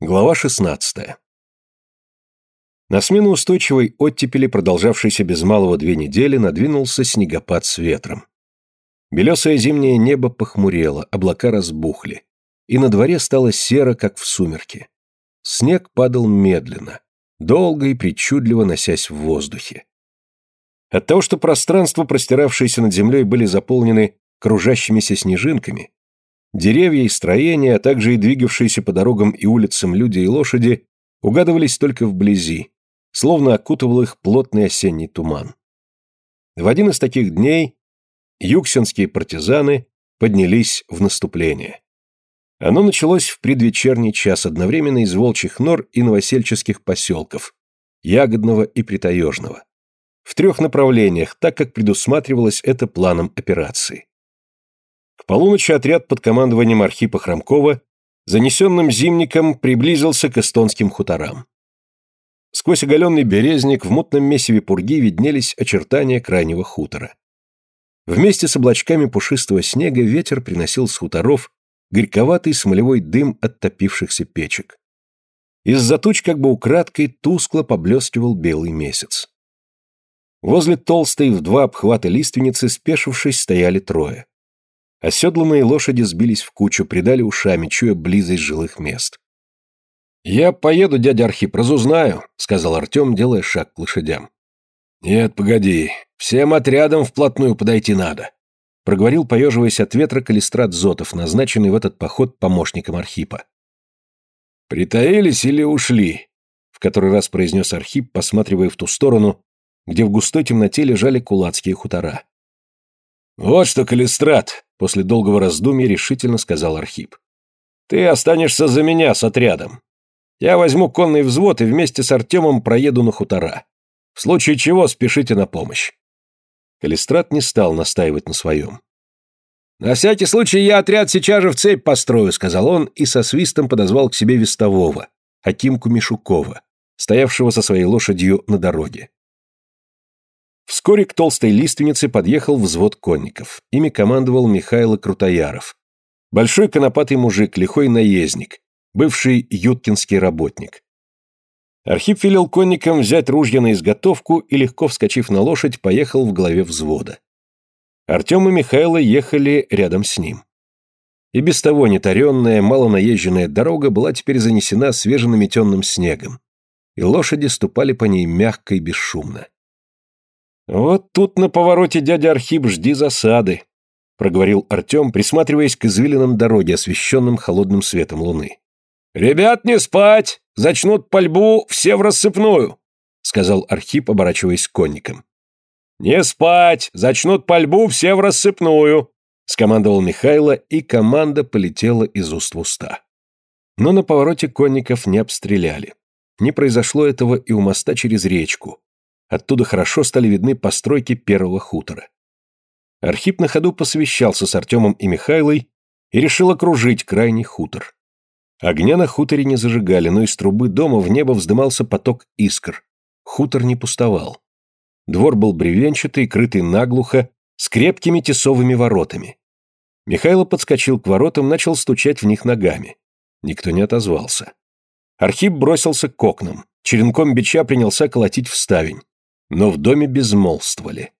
Глава 16. На смену устойчивой оттепели, продолжавшейся без малого две недели, надвинулся снегопад с ветром. Белесое зимнее небо похмурело, облака разбухли, и на дворе стало серо, как в сумерки. Снег падал медленно, долго и причудливо носясь в воздухе. От того, что пространство, простиравшееся над землей, были заполнены кружащимися снежинками, Деревья и строения, а также и двигавшиеся по дорогам и улицам люди и лошади угадывались только вблизи, словно окутывал их плотный осенний туман. В один из таких дней юксенские партизаны поднялись в наступление. Оно началось в предвечерний час одновременно из волчьих нор и новосельческих поселков, Ягодного и Притаежного. В трех направлениях, так как предусматривалось это планом операции. К полуночи отряд под командованием Архипа Хромкова занесенным зимником приблизился к эстонским хуторам. Сквозь оголенный березник в мутном месиве пурги виднелись очертания крайнего хутора. Вместе с облачками пушистого снега ветер приносил с хуторов горьковатый смолевой дым от топившихся печек. Из-за туч как бы украдкой тускло поблескивал белый месяц. Возле толстой в два обхвата лиственницы, спешившись, стояли трое. Оседланные лошади сбились в кучу, придали ушами, чуя близость жилых мест. «Я поеду, дядя Архип, разузнаю», — сказал Артем, делая шаг к лошадям. «Нет, погоди, всем отрядом вплотную подойти надо», — проговорил, поеживаясь от ветра, калистрат Зотов, назначенный в этот поход помощником Архипа. «Притаились или ушли?» — в который раз произнес Архип, посматривая в ту сторону, где в густой темноте лежали кулацкие хутора. «Вот что, Калистрат!» — после долгого раздумья решительно сказал Архип. «Ты останешься за меня с отрядом. Я возьму конный взвод и вместе с Артемом проеду на хутора. В случае чего спешите на помощь». Калистрат не стал настаивать на своем. «На всякий случай я отряд сейчас же в цепь построю», — сказал он и со свистом подозвал к себе вестового, Акимку Мишукова, стоявшего со своей лошадью на дороге. Вскоре к толстой лиственнице подъехал взвод конников. Ими командовал Михайло Крутояров. Большой конопатый мужик, лихой наездник, бывший юткинский работник. Архип велел конникам взять ружья на изготовку и, легко вскочив на лошадь, поехал в главе взвода. Артем и Михайло ехали рядом с ним. И без того нетаренная, малонаезженная дорога была теперь занесена свеженаметенным снегом, и лошади ступали по ней мягко и бесшумно. «Вот тут на повороте дядя Архип жди засады», — проговорил Артем, присматриваясь к извилинам дороги, освещенным холодным светом луны. «Ребят, не спать! Зачнут пальбу все в рассыпную!» — сказал Архип, оборачиваясь к конникам. «Не спать! Зачнут пальбу все в рассыпную!» — скомандовал Михайло, и команда полетела из уст в уста. Но на повороте конников не обстреляли. Не произошло этого и у моста через речку, Оттуда хорошо стали видны постройки первого хутора. Архип на ходу посвящался с Артемом и Михайлой и решил окружить крайний хутор. Огня на хуторе не зажигали, но из трубы дома в небо вздымался поток искр. Хутор не пустовал. Двор был бревенчатый, крытый наглухо, с крепкими тесовыми воротами. Михайло подскочил к воротам, начал стучать в них ногами. Никто не отозвался. Архип бросился к окнам. Черенком бича принялся колотить в ставень но в доме безмолвствовали.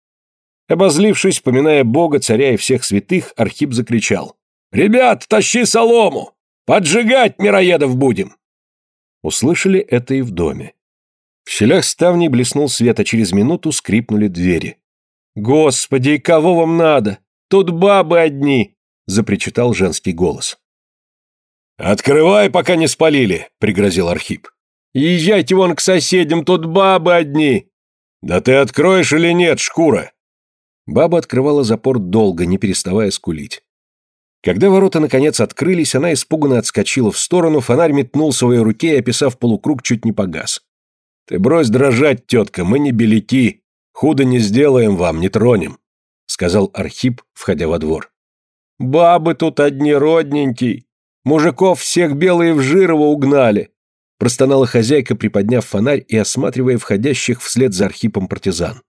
Обозлившись, поминая Бога, царя и всех святых, Архип закричал. «Ребят, тащи солому! Поджигать мироедов будем!» Услышали это и в доме. В щелях ставней блеснул свет, а через минуту скрипнули двери. «Господи, кого вам надо? Тут бабы одни!» — запричитал женский голос. «Открывай, пока не спалили!» — пригрозил Архип. «Езжайте вон к соседям, тут бабы одни!» «Да ты откроешь или нет, шкура?» Баба открывала запор долго, не переставая скулить. Когда ворота наконец открылись, она испуганно отскочила в сторону, фонарь метнул своей руке и, описав полукруг, чуть не погас. «Ты брось дрожать, тетка, мы не беляки. Худо не сделаем вам, не тронем», — сказал Архип, входя во двор. «Бабы тут одни родненький. Мужиков всех белые в Жирово угнали. Простонала хозяйка, приподняв фонарь и осматривая входящих вслед за Архипом партизан.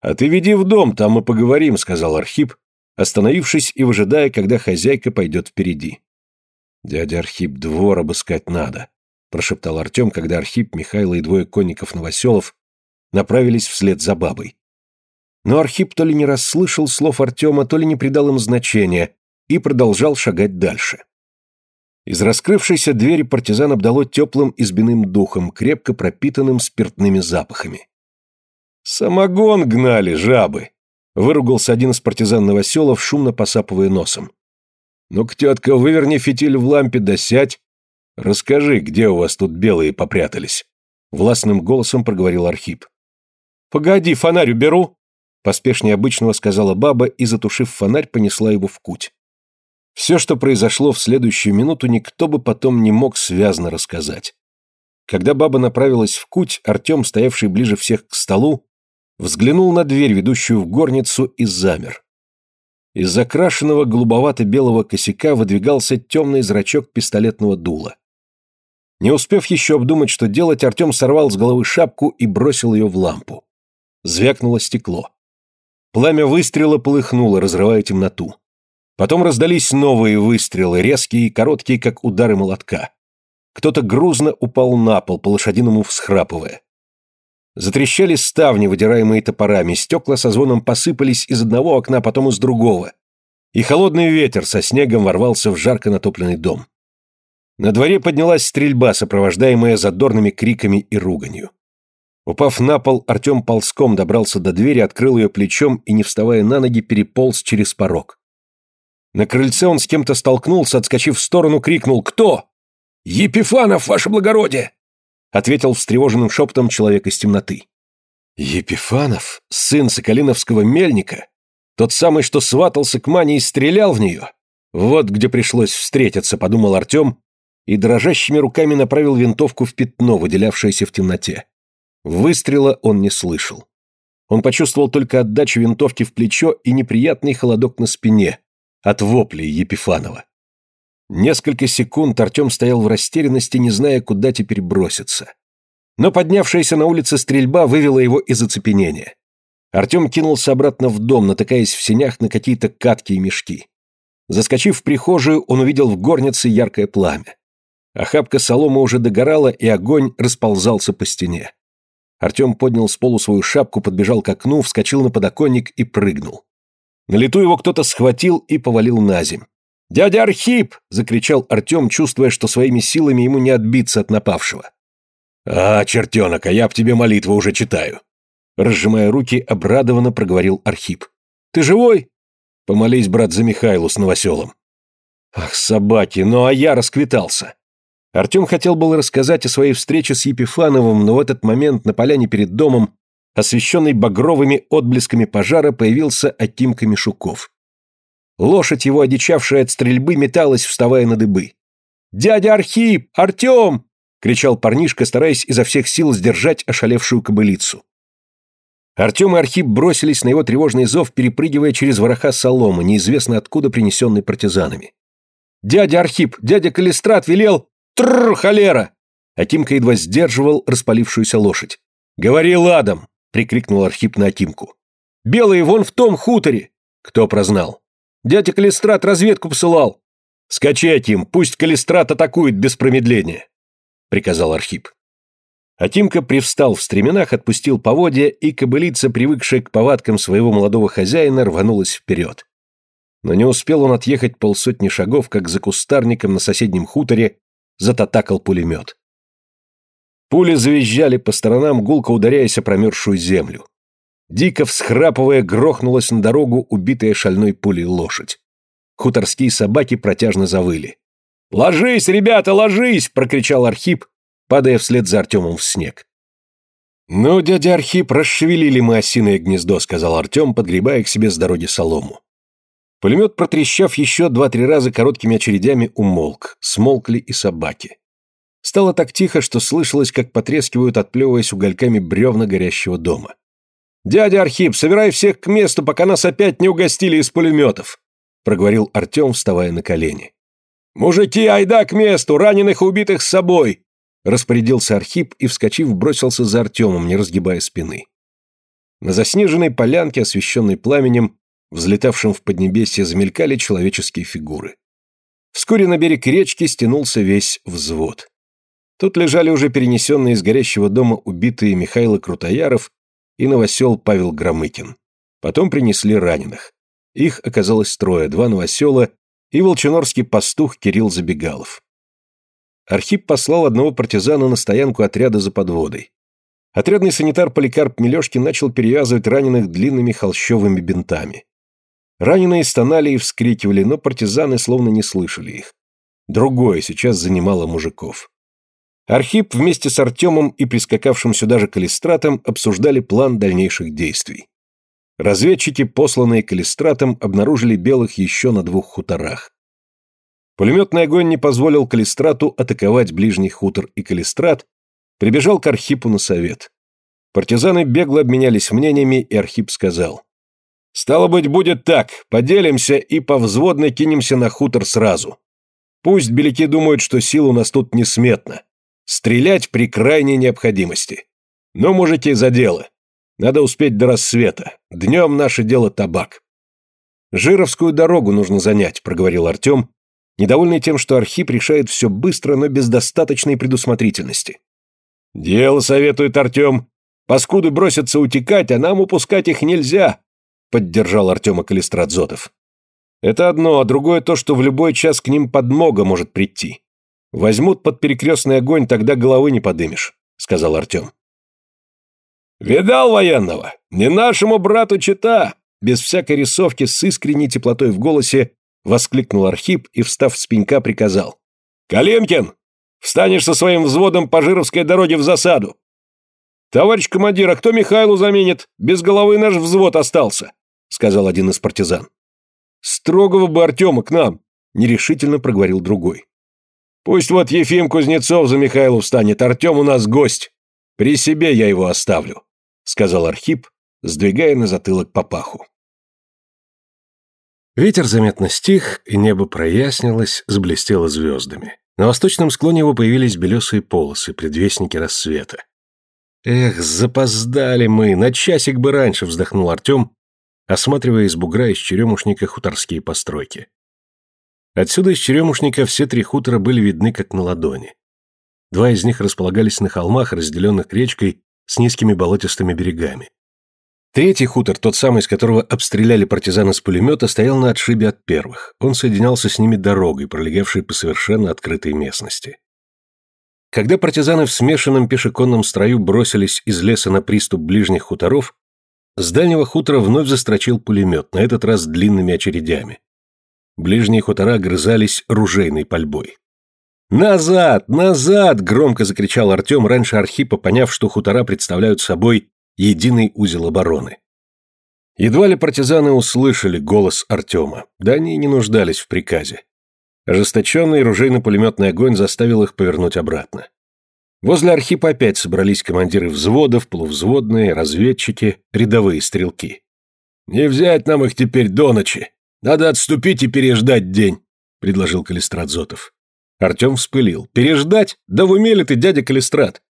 «А ты веди в дом, там мы поговорим», — сказал Архип, остановившись и выжидая, когда хозяйка пойдет впереди. «Дядя Архип, двор обыскать надо», прошептал Артем, когда Архип, Михайло и двое конников-новоселов направились вслед за бабой. Но Архип то ли не расслышал слов Артема, то ли не придал им значения и продолжал шагать дальше. Из раскрывшейся двери партизан обдало теплым избиным духом, крепко пропитанным спиртными запахами. «Самогон гнали, жабы!» — выругался один из партизан новоселов, шумно посапывая носом. «Ну-ка, тетка, выверни фитиль в лампе да сядь. Расскажи, где у вас тут белые попрятались?» Властным голосом проговорил Архип. «Погоди, фонарь уберу!» Поспешнее обычного сказала баба и, затушив фонарь, понесла его в куть. Все, что произошло в следующую минуту, никто бы потом не мог связно рассказать. Когда баба направилась в куть, Артем, стоявший ближе всех к столу, взглянул на дверь, ведущую в горницу, и замер. Из закрашенного голубовато-белого косяка выдвигался темный зрачок пистолетного дула. Не успев еще обдумать, что делать, Артем сорвал с головы шапку и бросил ее в лампу. Звякнуло стекло. Пламя выстрела полыхнуло, разрывая темноту. Потом раздались новые выстрелы, резкие и короткие, как удары молотка. Кто-то грузно упал на пол, по-лошадиному всхрапывая. Затрещали ставни, выдираемые топорами, стекла со звоном посыпались из одного окна, потом из другого. И холодный ветер со снегом ворвался в жарко натопленный дом. На дворе поднялась стрельба, сопровождаемая задорными криками и руганью. Упав на пол, Артем ползком добрался до двери, открыл ее плечом и, не вставая на ноги, переполз через порог. На крыльце он с кем-то столкнулся, отскочив в сторону, крикнул «Кто?» «Епифанов, ваше благородие!» ответил встревоженным шепотом человек из темноты. «Епифанов? Сын Соколиновского мельника? Тот самый, что сватался к Мане и стрелял в нее? Вот где пришлось встретиться», — подумал Артем, и дрожащими руками направил винтовку в пятно, выделявшееся в темноте. Выстрела он не слышал. Он почувствовал только отдачу винтовки в плечо и неприятный холодок на спине, от воплей Епифанова. Несколько секунд Артем стоял в растерянности, не зная, куда теперь броситься. Но поднявшаяся на улице стрельба вывела его из оцепенения. Артем кинулся обратно в дом, натыкаясь в сенях на какие-то катки и мешки. Заскочив в прихожую, он увидел в горнице яркое пламя. Охапка соломы уже догорала, и огонь расползался по стене. Артем поднял с полу свою шапку, подбежал к окну, вскочил на подоконник и прыгнул. На лету его кто-то схватил и повалил на земь. «Дядя Архип!» — закричал Артем, чувствуя, что своими силами ему не отбиться от напавшего. «А, чертенок, а я б тебе молитву уже читаю!» Разжимая руки, обрадованно проговорил Архип. «Ты живой?» «Помолись, брат, за Михайлу с новоселом». «Ах, собаки, ну а я расквитался!» Артем хотел было рассказать о своей встрече с Епифановым, но в этот момент на поляне перед домом освещенный багровыми отблесками пожара, появился Акимка Мишуков. Лошадь его, одичавшая от стрельбы, металась, вставая на дыбы. «Дядя Архип! Артем!» — кричал парнишка, стараясь изо всех сил сдержать ошалевшую кобылицу. Артем и Архип бросились на его тревожный зов, перепрыгивая через вороха соломы, неизвестно откуда принесенный партизанами. «Дядя Архип! Дядя Калистрат велел! Тррр, холера!» Акимка едва сдерживал распалившуюся лошадь. «Говори ладом!» Прикрикнул Архип на Акимку. «Белые вон в том хуторе!» «Кто прознал?» «Дядя Калистрат разведку посылал!» «Скачи, Аким, пусть Калистрат атакует без промедления!» приказал Архип. Атимка привстал в стременах, отпустил поводья, и кобылица, привыкшая к повадкам своего молодого хозяина, рванулась вперед. Но не успел он отъехать полсотни шагов, как за кустарником на соседнем хуторе зататакал пулемет. Пули завизжали по сторонам, гулко ударяясь о промерзшую землю. Дико всхрапывая, грохнулась на дорогу убитая шальной пулей лошадь. Хуторские собаки протяжно завыли. «Ложись, ребята, ложись!» – прокричал Архип, падая вслед за Артемом в снег. «Ну, дядя Архип, расшевелили мы осиное гнездо», – сказал Артем, подгребая к себе с дороги солому. Пулемет, протрещав еще два-три раза короткими очередями, умолк. Смолкли и собаки. Стало так тихо, что слышалось, как потрескивают, отплевываясь угольками бревна горящего дома. «Дядя Архип, собирай всех к месту, пока нас опять не угостили из пулеметов!» проговорил Артем, вставая на колени. «Мужики, айда к месту, раненых и убитых с собой!» распорядился Архип и, вскочив, бросился за Артемом, не разгибая спины. На заснеженной полянке, освещенной пламенем, взлетавшим в поднебесье, замелькали человеческие фигуры. Вскоре на берег речки стянулся весь взвод. Тут лежали уже перенесенные из горящего дома убитые Михаил Крутояров и новосел Павел Громыкин. Потом принесли раненых. Их оказалось трое, два новосела и волчинорский пастух Кирилл Забегалов. Архип послал одного партизана на стоянку отряда за подводой. Отрядный санитар Поликарп Милешкин начал перевязывать раненых длинными холщовыми бинтами. Раненые стонали и вскрикивали, но партизаны словно не слышали их. Другое сейчас занимало мужиков. Архип вместе с Артемом и прискакавшим сюда же Калистратом обсуждали план дальнейших действий. Разведчики, посланные Калистратом, обнаружили белых еще на двух хуторах. Пулеметный огонь не позволил Калистрату атаковать ближний хутор, и Калистрат прибежал к Архипу на совет. Партизаны бегло обменялись мнениями, и Архип сказал. «Стало быть, будет так, поделимся и по взводной кинемся на хутор сразу. Пусть беляки думают, что сил у нас тут несметно. Стрелять при крайней необходимости. Но, мужики, за дело. Надо успеть до рассвета. Днем наше дело табак. Жировскую дорогу нужно занять, проговорил Артем, недовольный тем, что Архип решает все быстро, но без достаточной предусмотрительности. «Дело советует Артем. Паскуды бросятся утекать, а нам упускать их нельзя», поддержал Артема Калистрат Зотов. «Это одно, а другое то, что в любой час к ним подмога может прийти. Возьмут под перекрестный огонь, тогда головы не подымешь», сказал Артем. «Видал военного? Не нашему брату чита!» Без всякой рисовки, с искренней теплотой в голосе, воскликнул Архип и, встав с пенька, приказал. «Калинкин, встанешь со своим взводом по Жировской дороге в засаду!» «Товарищ командир, а кто Михайлу заменит? Без головы наш взвод остался», — сказал один из партизан. «Строгого бы Артема к нам», — нерешительно проговорил другой. «Пусть вот Ефим Кузнецов за Михайлу встанет, Артем у нас гость. При себе я его оставлю». — сказал Архип, сдвигая на затылок папаху. Ветер заметно стих, и небо прояснилось, сблестело звездами. На восточном склоне его появились белесые полосы, предвестники рассвета. «Эх, запоздали мы, на часик бы раньше!» — вздохнул Артем, осматривая из бугра из черемушника хуторские постройки. Отсюда из черемушника все три хутора были видны как на ладони. Два из них располагались на холмах, разделенных речкой с низкими болотистыми берегами. Третий хутор, тот самый, с которого обстреляли партизаны с пулемета, стоял на отшибе от первых. Он соединялся с ними дорогой, пролегавшей по совершенно открытой местности. Когда партизаны в смешанном пешеконном строю бросились из леса на приступ ближних хуторов, с дальнего хутора вновь застрочил пулемет, на этот раз длинными очередями. Ближние хутора грызались ружейной пальбой. «Назад! Назад!» – громко закричал Артем раньше Архипа, поняв, что хутора представляют собой единый узел обороны. Едва ли партизаны услышали голос Артема, да они и не нуждались в приказе. Ожесточенный ружейно-пулеметный огонь заставил их повернуть обратно. Возле Архипа опять собрались командиры взводов, полувзводные, разведчики, рядовые стрелки. «Не взять нам их теперь до ночи. Надо отступить и переждать день», — предложил Калистрат Зотов. Артем вспылил. «Переждать? Да в уме ты, дядя Калистрат?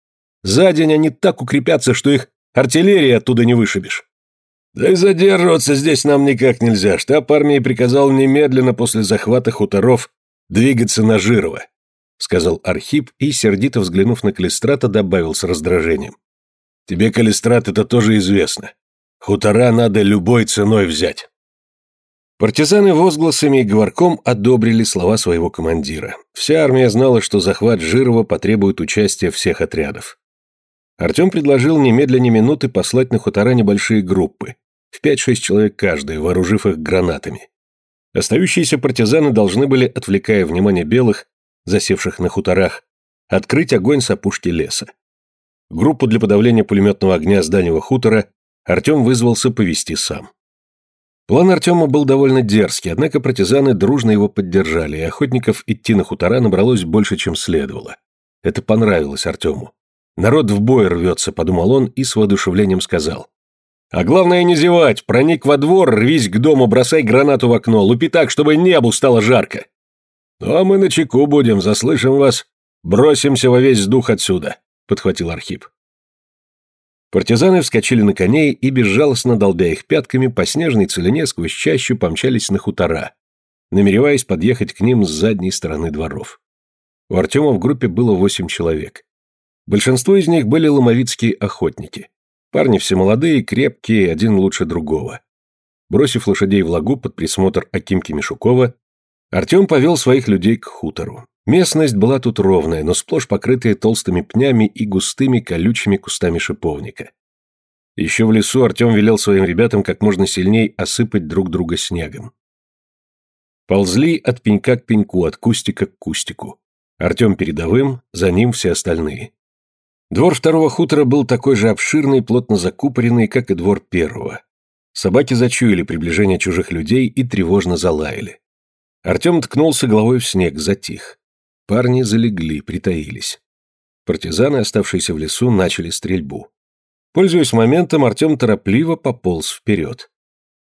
За день они так укрепятся, что их артиллерии оттуда не вышибешь». «Да и задерживаться здесь нам никак нельзя. Штаб армии приказал немедленно после захвата хуторов двигаться на Жирово», сказал Архип и, сердито взглянув на Калистрата, добавил с раздражением. «Тебе, Калистрат, это тоже известно. Хутора надо любой ценой взять». Партизаны возгласами и говорком одобрили слова своего командира. Вся армия знала, что захват Жирова потребует участия всех отрядов. Артем предложил немедленно минуты послать на хутора небольшие группы, в 5-6 человек каждая, вооружив их гранатами. Остающиеся партизаны должны были, отвлекая внимание белых, засевших на хуторах, открыть огонь с опушки леса. Группу для подавления пулеметного огня с дальнего хутора Артем вызвался повести сам. План Артема был довольно дерзкий, однако партизаны дружно его поддержали, и охотников идти на хутора набралось больше, чем следовало. Это понравилось Артему. «Народ в бой рвется», — подумал он и с воодушевлением сказал. «А главное не зевать, проник во двор, рвись к дому, бросай гранату в окно, лупи так, чтобы небу стало жарко». «Ну а мы на чеку будем, заслышим вас. Бросимся во весь дух отсюда», — подхватил Архип. Партизаны вскочили на коней и, безжалостно долбя их пятками, по снежной целине сквозь чащу помчались на хутора, намереваясь подъехать к ним с задней стороны дворов. У Артема в группе было восемь человек. Большинство из них были ломовицкие охотники. Парни все молодые, крепкие, один лучше другого. Бросив лошадей в лагу под присмотр Акимки Мишукова, Артем повел своих людей к хутору. Местность была тут ровная, но сплошь покрытая толстыми пнями и густыми колючими кустами шиповника. Еще в лесу Артем велел своим ребятам как можно сильней осыпать друг друга снегом. Ползли от пенька к пеньку, от кустика к кустику. Артем передовым, за ним все остальные. Двор второго хутора был такой же обширный, плотно закупоренный, как и двор первого. Собаки зачуяли приближение чужих людей и тревожно залаяли. Артем ткнулся головой в снег, затих. Парни залегли, притаились. Партизаны, оставшиеся в лесу, начали стрельбу. Пользуясь моментом, Артем торопливо пополз вперед.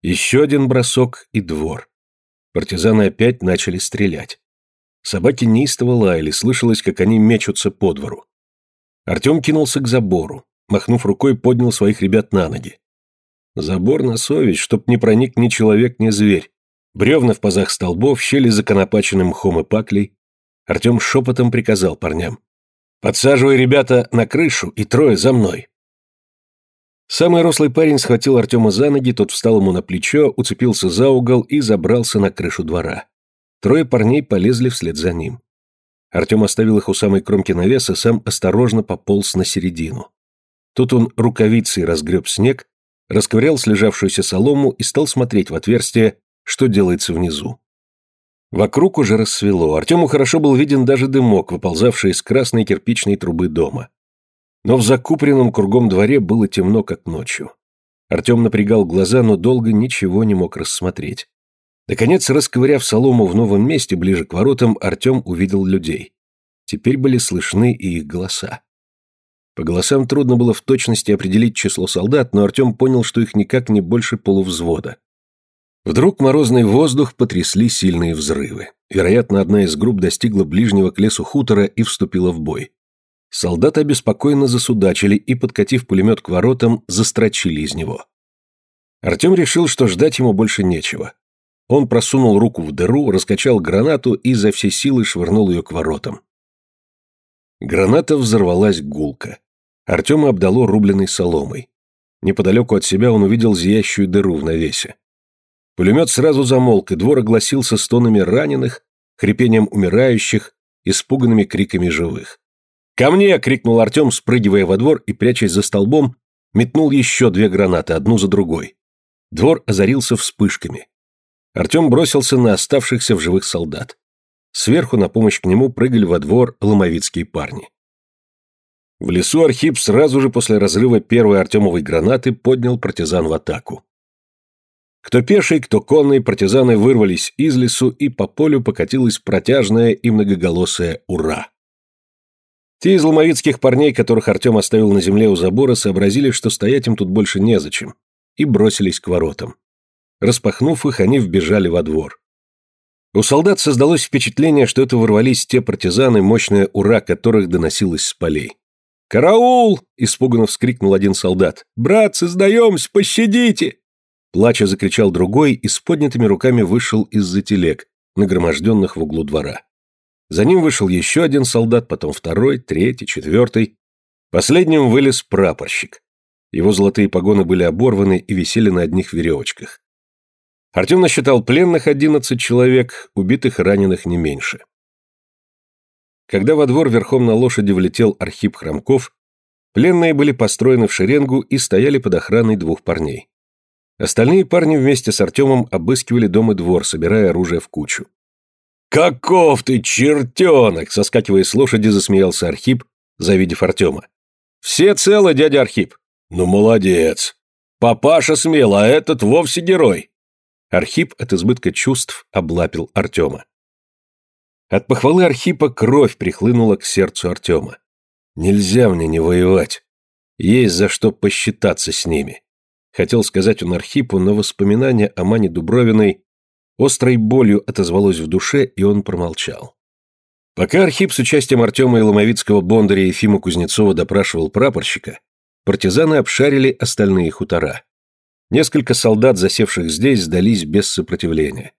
Еще один бросок и двор. Партизаны опять начали стрелять. Собаки неистово лаяли, слышалось, как они мечутся по двору. Артем кинулся к забору. Махнув рукой, поднял своих ребят на ноги. Забор на совесть, чтоб не проник ни человек, ни зверь. Бревна в пазах столбов, щели законопаченным мхом и паклей. Артем шепотом приказал парням. «Подсаживай ребята на крышу и трое за мной». Самый рослый парень схватил Артема за ноги, тот встал ему на плечо, уцепился за угол и забрался на крышу двора. Трое парней полезли вслед за ним. Артем оставил их у самой кромки навеса, сам осторожно пополз на середину. Тут он рукавицей разгреб снег, расковырял слежавшуюся солому и стал смотреть в отверстие, что делается внизу. Вокруг уже рассвело, Артему хорошо был виден даже дымок, выползавший из красной кирпичной трубы дома. Но в закупленном кругом дворе было темно, как ночью. Артем напрягал глаза, но долго ничего не мог рассмотреть. Наконец, расковыряв солому в новом месте, ближе к воротам, Артем увидел людей. Теперь были слышны и их голоса. По голосам трудно было в точности определить число солдат, но Артем понял, что их никак не больше полувзвода. Вдруг морозный воздух потрясли сильные взрывы. Вероятно, одна из групп достигла ближнего к лесу хутора и вступила в бой. Солдаты обеспокоенно засудачили и, подкатив пулемет к воротам, застрочили из него. Артем решил, что ждать ему больше нечего. Он просунул руку в дыру, раскачал гранату и за все силы швырнул ее к воротам. Граната взорвалась гулко. Артема обдало рубленой соломой. Неподалеку от себя он увидел зияющую дыру в навесе. Пулемет сразу замолк, и двор огласился стонами раненых, хрипением умирающих, испуганными криками живых. «Ко мне!» — крикнул Артем, спрыгивая во двор и, прячась за столбом, метнул еще две гранаты, одну за другой. Двор озарился вспышками. Артем бросился на оставшихся в живых солдат. Сверху на помощь к нему прыгали во двор ломовицкие парни. В лесу Архип сразу же после разрыва первой Артемовой гранаты поднял партизан в атаку. Кто пеший, кто конный, партизаны вырвались из лесу, и по полю покатилось протяжное и многоголосое «Ура!». Те из ломовицких парней, которых Артем оставил на земле у забора, сообразили, что стоять им тут больше незачем, и бросились к воротам. Распахнув их, они вбежали во двор. У солдат создалось впечатление, что это ворвались те партизаны, мощное «Ура!», которых доносилось с полей. «Караул!» – испуганно вскрикнул один солдат. «Братцы, сдаемся, пощадите!» Плача закричал другой и с поднятыми руками вышел из-за телег, нагроможденных в углу двора. За ним вышел еще один солдат, потом второй, третий, четвертый. Последним вылез прапорщик. Его золотые погоны были оборваны и висели на одних веревочках. Артем насчитал пленных одиннадцать человек, убитых и раненых не меньше. Когда во двор верхом на лошади влетел Архип Хромков, пленные были построены в шеренгу и стояли под охраной двух парней. Остальные парни вместе с Артемом обыскивали дом и двор, собирая оружие в кучу. «Каков ты, чертенок!» — соскакивая с лошади, засмеялся Архип, завидев Артема. «Все целы, дядя Архип?» «Ну, молодец! Папаша смел, а этот вовсе герой!» Архип от избытка чувств облапил Артема. От похвалы Архипа кровь прихлынула к сердцу Артема. «Нельзя мне не воевать. Есть за что посчитаться с ними. Хотел сказать он Архипу, но воспоминание о Мане Дубровиной острой болью отозвалось в душе, и он промолчал. Пока Архип с участием Артема и Ломовицкого Бондаря и Ефима Кузнецова допрашивал прапорщика, партизаны обшарили остальные хутора. Несколько солдат, засевших здесь, сдались без сопротивления.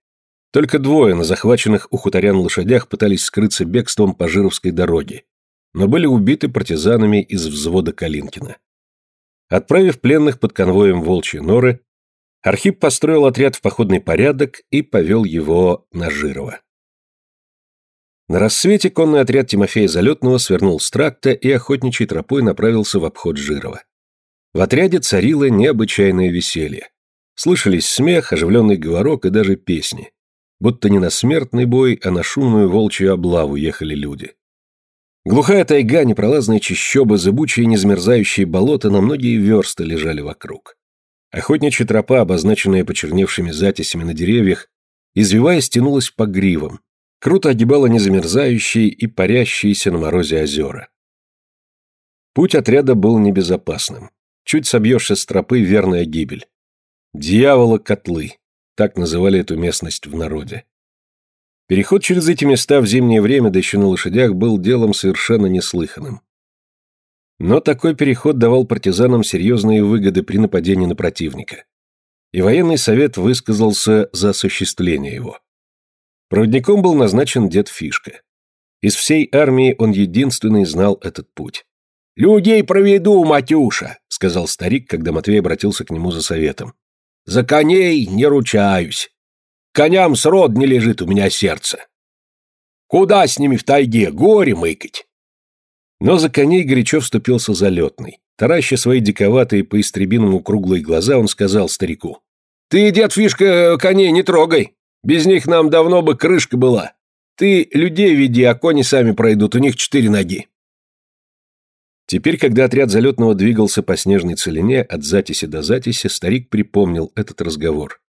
Только двое на захваченных у хуторян лошадях пытались скрыться бегством по Жировской дороге, но были убиты партизанами из взвода Калинкина. Отправив пленных под конвоем Волчьи норы, Архип построил отряд в походный порядок и повел его на Жирово. На рассвете конный отряд Тимофея Залетного свернул с тракта и охотничьей тропой направился в обход Жирова. В отряде царило необычайное веселье. Слышались смех, оживленный говорок и даже песни. Будто не на смертный бой, а на шумную волчью облаву ехали люди. Глухая тайга, непролазные чащобы, зыбучие незамерзающие болота на многие версты лежали вокруг. Охотничья тропа, обозначенная почерневшими затесями на деревьях, извиваясь, тянулась по гривам, круто огибала незамерзающие и парящиеся на морозе озера. Путь отряда был небезопасным. Чуть собьешься с тропы верная гибель. Дьявола котлы. Так называли эту местность в народе. Переход через эти места в зимнее время, да еще на лошадях, был делом совершенно неслыханным. Но такой переход давал партизанам серьезные выгоды при нападении на противника. И военный совет высказался за осуществление его. Проводником был назначен дед Фишка. Из всей армии он единственный знал этот путь. «Людей проведу, Матюша», — сказал старик, когда Матвей обратился к нему за советом. За коней не ручаюсь. Коням срод не лежит у меня сердце. Куда с ними в тайге горе мыкать? Но за коней горячо вступился залетный. Тараща свои диковатые по истребиному круглые глаза, он сказал старику. «Ты, дед Фишка, коней не трогай. Без них нам давно бы крышка была. Ты людей веди, а кони сами пройдут, у них четыре ноги». Теперь, когда отряд залетного двигался по снежной целине от затиси до затиси, старик припомнил этот разговор.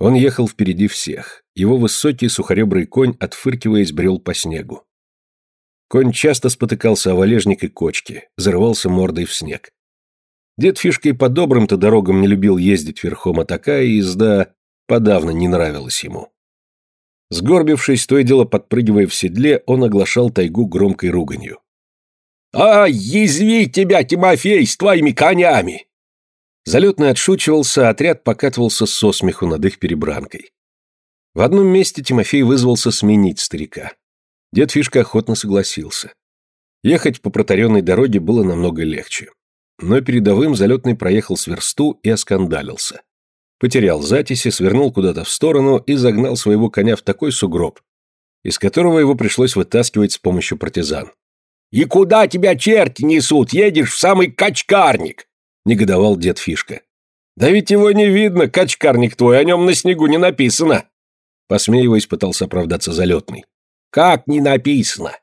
Он ехал впереди всех. Его высокий сухоребрый конь, отфыркиваясь, брел по снегу. Конь часто спотыкался о валежник и кочки, зарывался мордой в снег. Дед Фишкой по добрым-то дорогам не любил ездить верхом, а такая езда подавно не нравилась ему. Сгорбившись, то и дело подпрыгивая в седле, он оглашал тайгу громкой руганью. «А, язви тебя, Тимофей, с твоими конями!» Залетный отшучивался, отряд покатывался со смеху над их перебранкой. В одном месте Тимофей вызвался сменить старика. Дед Фишка охотно согласился. Ехать по протаренной дороге было намного легче. Но передовым залетный проехал с версту и оскандалился. Потерял затиси, свернул куда-то в сторону и загнал своего коня в такой сугроб, из которого его пришлось вытаскивать с помощью партизан. «И куда тебя черти несут? Едешь в самый качкарник!» — негодовал дед Фишка. «Да ведь его не видно, качкарник твой, о нем на снегу не написано!» Посмеиваясь, пытался оправдаться залетный. «Как не написано?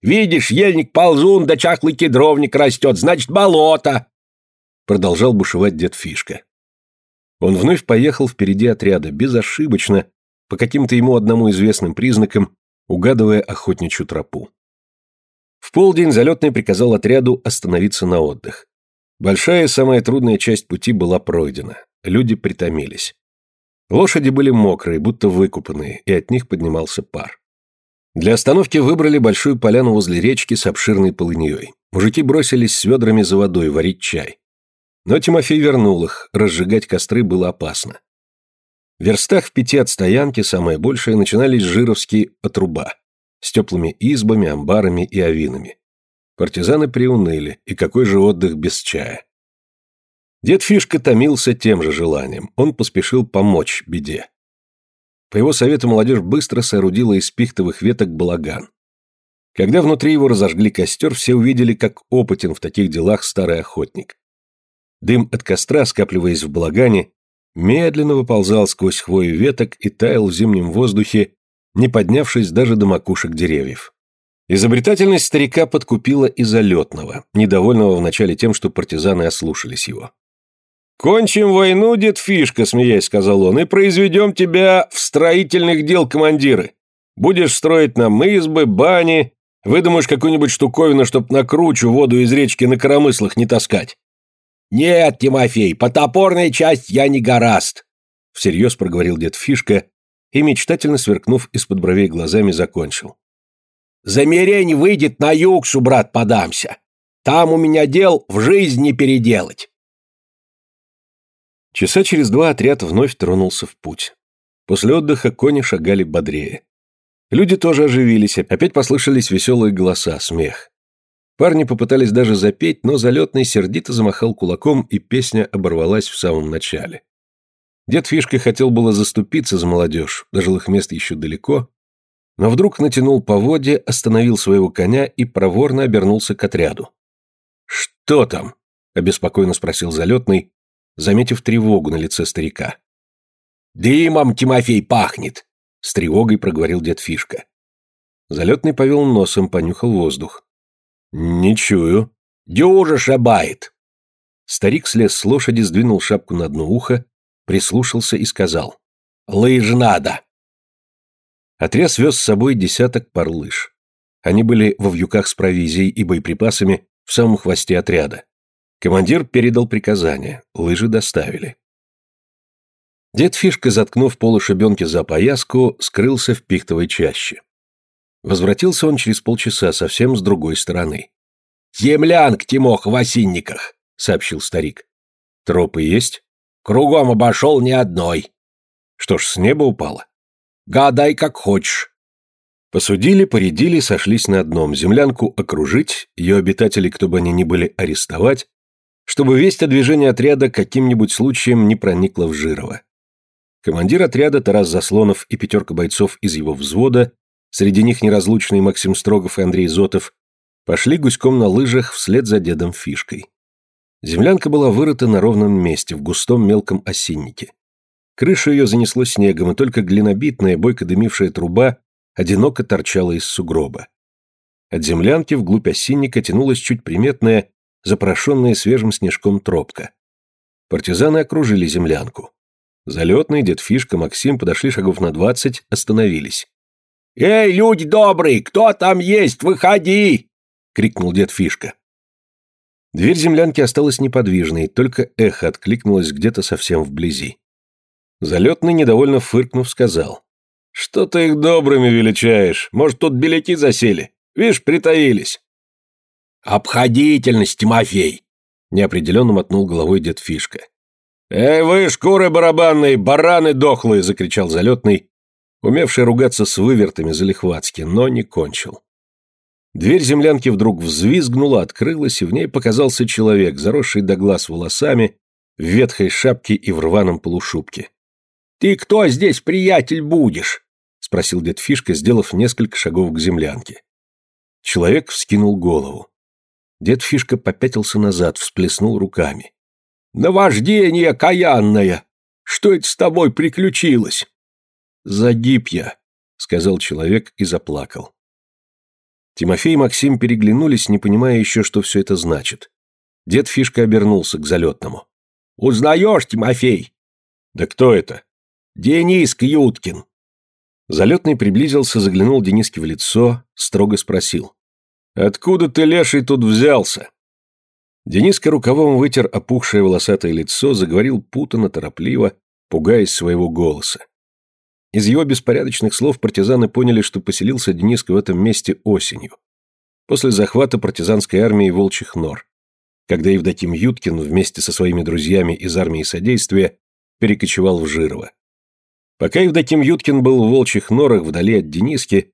Видишь, ельник-ползун да чахлый кедровник растет, значит, болото!» Продолжал бушевать дед Фишка. Он вновь поехал впереди отряда, безошибочно, по каким-то ему одному известным признакам, угадывая охотничью тропу. В полдень залетный приказал отряду остановиться на отдых. Большая и самая трудная часть пути была пройдена. Люди притомились. Лошади были мокрые, будто выкупанные, и от них поднимался пар. Для остановки выбрали большую поляну возле речки с обширной полыньей. Мужики бросились с ведрами за водой варить чай. Но Тимофей вернул их, разжигать костры было опасно. В верстах в пяти от стоянки, самое большее, начинались жировские отруба с теплыми избами, амбарами и авинами. Партизаны приуныли, и какой же отдых без чая. Дед Фишка томился тем же желанием, он поспешил помочь беде. По его совету молодежь быстро соорудила из пихтовых веток балаган. Когда внутри его разожгли костер, все увидели, как опытен в таких делах старый охотник. Дым от костра, скапливаясь в балагане, медленно выползал сквозь хвою веток и таял в зимнем воздухе не поднявшись даже до макушек деревьев. Изобретательность старика подкупила и залетного, недовольного вначале тем, что партизаны ослушались его. «Кончим войну, дед Фишка», — смеясь сказал он, — «и произведем тебя в строительных дел командиры. Будешь строить нам избы, бани, выдумаешь какую-нибудь штуковину, чтоб на кручу воду из речки на коромыслах не таскать». «Нет, Тимофей, по топорной часть я не гораст», — всерьез проговорил дед Фишка, и, мечтательно сверкнув из-под бровей глазами, закончил. «Замерень выйдет на югшу, брат, подамся. Там у меня дел в жизнь не переделать». Часа через два отряд вновь тронулся в путь. После отдыха кони шагали бодрее. Люди тоже оживились, опять послышались веселые голоса, смех. Парни попытались даже запеть, но залетный сердито замахал кулаком, и песня оборвалась в самом начале. Дед Фишка хотел было заступиться за молодежь, до жилых мест еще далеко, но вдруг натянул поводья, остановил своего коня и проворно обернулся к отряду. «Что там?» — обеспокоенно спросил залетный, заметив тревогу на лице старика. «Дымом, Тимофей, пахнет!» — с тревогой проговорил дед Фишка. Залетный повел носом, понюхал воздух. «Не чую». «Дюжа шабает!» Старик слез с лошади, сдвинул шапку на одно ухо, прислушался и сказал. «Лыж надо!» Отряс вез с собой десяток пар лыж. Они были во вьюках с провизией и боеприпасами в самом хвосте отряда. Командир передал приказание, лыжи доставили. Дед Фишка, заткнув полы шибенки за пояску, скрылся в пихтовой чаще. Возвратился он через полчаса совсем с другой стороны. «Землянка, Тимох, в осинниках», — сообщил старик. «Тропы есть?» «Кругом обошел ни одной». «Что ж, с неба упало?» «Гадай, как хочешь». Посудили, поредили, сошлись на одном. Землянку окружить, ее обитателей, кто бы они ни были, арестовать, чтобы весть о движении отряда каким-нибудь случаем не проникла в Жирово. Командир отряда Тарас Заслонов и пятерка бойцов из его взвода среди них неразлучные Максим Строгов и Андрей Зотов, пошли гуськом на лыжах вслед за дедом Фишкой. Землянка была вырыта на ровном месте, в густом мелком осиннике. Крышу ее занесло снегом, и только глинобитная, бойко дымившая труба одиноко торчала из сугроба. От землянки вглубь осинника тянулась чуть приметная, запорошенная свежим снежком тропка. Партизаны окружили землянку. Залетный, дед Фишка, Максим подошли шагов на двадцать, остановились. «Эй, люди добрые, кто там есть? Выходи!» — крикнул дед Фишка. Дверь землянки осталась неподвижной, только эхо откликнулось где-то совсем вблизи. Залетный, недовольно фыркнув, сказал. «Что ты их добрыми величаешь? Может, тут беляки засели? Вишь, притаились». «Обходительность, Тимофей!» — неопределенно мотнул головой дед Фишка. «Эй вы, шкуры барабанные, бараны дохлые!» — закричал залетный, умевший ругаться с вывертами залихватски, но не кончил. Дверь землянки вдруг взвизгнула, открылась, и в ней показался человек, заросший до глаз волосами, в ветхой шапке и в рваном полушубке. «Ты кто здесь, приятель, будешь?» — спросил дед Фишка, сделав несколько шагов к землянке. Человек вскинул голову. Дед Фишка попятился назад, всплеснул руками. «Наваждение каянное! Что это с тобой приключилось?» «Загиб я», — сказал человек и заплакал. Тимофей и Максим переглянулись, не понимая еще, что все это значит. Дед Фишка обернулся к залетному. «Узнаешь, Тимофей?» «Да кто это?» «Денис Кьюткин». Залетный приблизился, заглянул Дениске в лицо, строго спросил. «Откуда ты, леший, тут взялся?» Дениска рукавом вытер опухшее волосатое лицо, заговорил путано, торопливо, пугаясь своего голоса. Из его беспорядочных слов партизаны поняли, что поселился Дениска в этом месте осенью, после захвата партизанской армии Волчьих Нор, когда Евдоким Юткин вместе со своими друзьями из армии содействия перекочевал в Жирово. Пока Евдоким Юткин был в Волчьих Норах вдали от Дениски,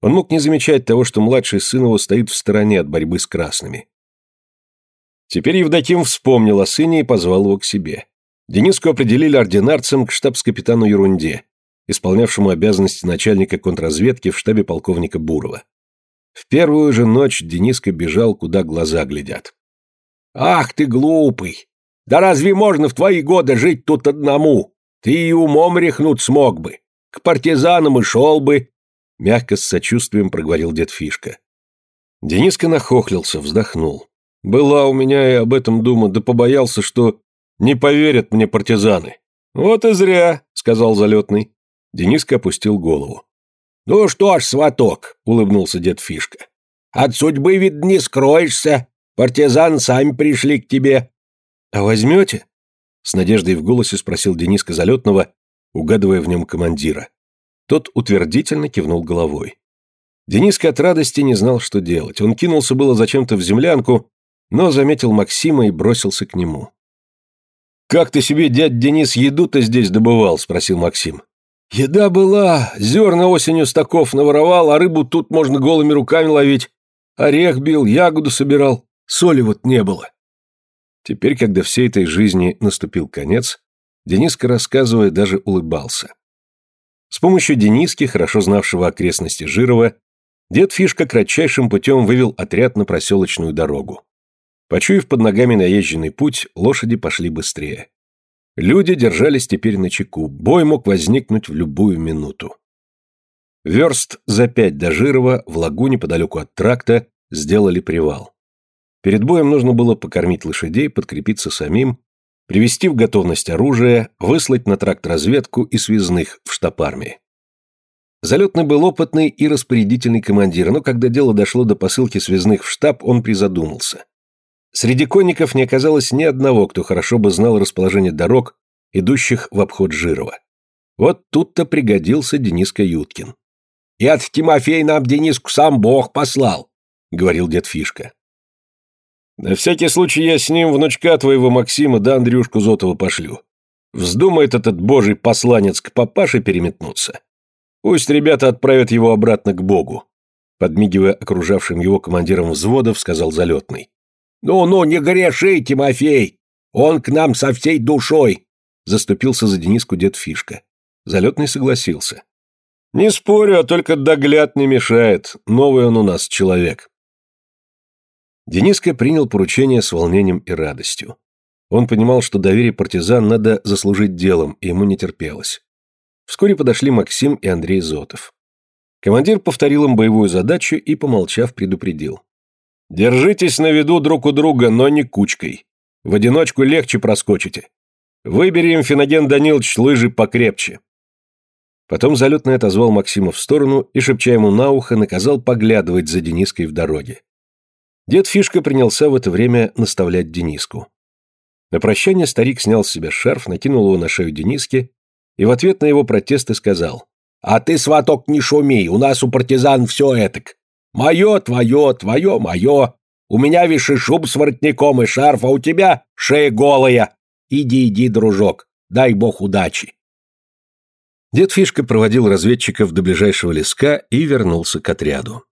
он мог не замечать того, что младший сын его стоит в стороне от борьбы с красными. Теперь Евдоким вспомнил о сыне и позвал его к себе. Дениску определили ординарцем к штабс-капитану Ерунде, исполнявшему обязанности начальника контрразведки в штабе полковника Бурова. В первую же ночь Дениска бежал, куда глаза глядят. «Ах ты глупый! Да разве можно в твои годы жить тут одному? Ты и умом рехнуть смог бы. К партизанам и шел бы!» Мягко с сочувствием проговорил дед Фишка. Дениска нахохлился, вздохнул. «Была у меня и об этом дума, да побоялся, что не поверят мне партизаны». «Вот и зря», — сказал залетный. Дениска опустил голову. «Ну что ж, сваток», — улыбнулся дед Фишка. «От судьбы, вид, не скроешься. Партизан сами пришли к тебе». «А возьмете?» — с надеждой в голосе спросил Дениска Залетного, угадывая в нем командира. Тот утвердительно кивнул головой. Дениска от радости не знал, что делать. Он кинулся было зачем-то в землянку, но заметил Максима и бросился к нему. «Как ты себе, дядь Денис, еду-то здесь добывал?» — спросил Максим. Еда была, зерна осенью с таков наворовал, а рыбу тут можно голыми руками ловить. Орех бил, ягоду собирал, соли вот не было. Теперь, когда всей этой жизни наступил конец, Дениска, рассказывая, даже улыбался. С помощью Дениски, хорошо знавшего окрестности Жирова, дед Фишка кратчайшим путем вывел отряд на проселочную дорогу. Почуяв под ногами наезженный путь, лошади пошли быстрее. Люди держались теперь на чеку, бой мог возникнуть в любую минуту. Верст за пять до Жирова в лагу неподалеку от тракта сделали привал. Перед боем нужно было покормить лошадей, подкрепиться самим, привести в готовность оружие, выслать на тракт разведку и связных в штаб армии. Залетный был опытный и распорядительный командир, но когда дело дошло до посылки связных в штаб, он призадумался. Среди конников не оказалось ни одного, кто хорошо бы знал расположение дорог, идущих в обход Жирова. Вот тут-то пригодился Дениска Юткин. «И от Тимофей нам Дениску сам Бог послал», — говорил дед Фишка. «На всякий случай я с ним внучка твоего Максима да Андрюшку Зотова пошлю. Вздумает этот божий посланец к папаше переметнуться. Пусть ребята отправят его обратно к Богу», — подмигивая окружавшим его командиром взводов, сказал залетный. «Ну-ну, не греши, Тимофей! Он к нам со всей душой!» Заступился за Дениску дед Фишка. Залетный согласился. «Не спорю, а только догляд не мешает. Новый он у нас человек». Дениска принял поручение с волнением и радостью. Он понимал, что доверие партизан надо заслужить делом, и ему не терпелось. Вскоре подошли Максим и Андрей Зотов. Командир повторил им боевую задачу и, помолчав, предупредил. Держитесь на виду друг у друга, но не кучкой. В одиночку легче проскочите. Выбери им, Финоген Данилович, лыжи покрепче. Потом залетный отозвал Максима в сторону и, шепча ему на ухо, наказал поглядывать за Дениской в дороге. Дед Фишка принялся в это время наставлять Дениску. На прощание старик снял с себя шарф, накинул его на шею Дениски и в ответ на его протесты сказал «А ты, сваток, не шумей, у нас у партизан все этак. Мое, твое, твое, мое. У меня виши шуб с воротником и шарф, а у тебя шея голая. Иди, иди, дружок, дай бог удачи. Дед Фишка проводил разведчиков до ближайшего леска и вернулся к отряду.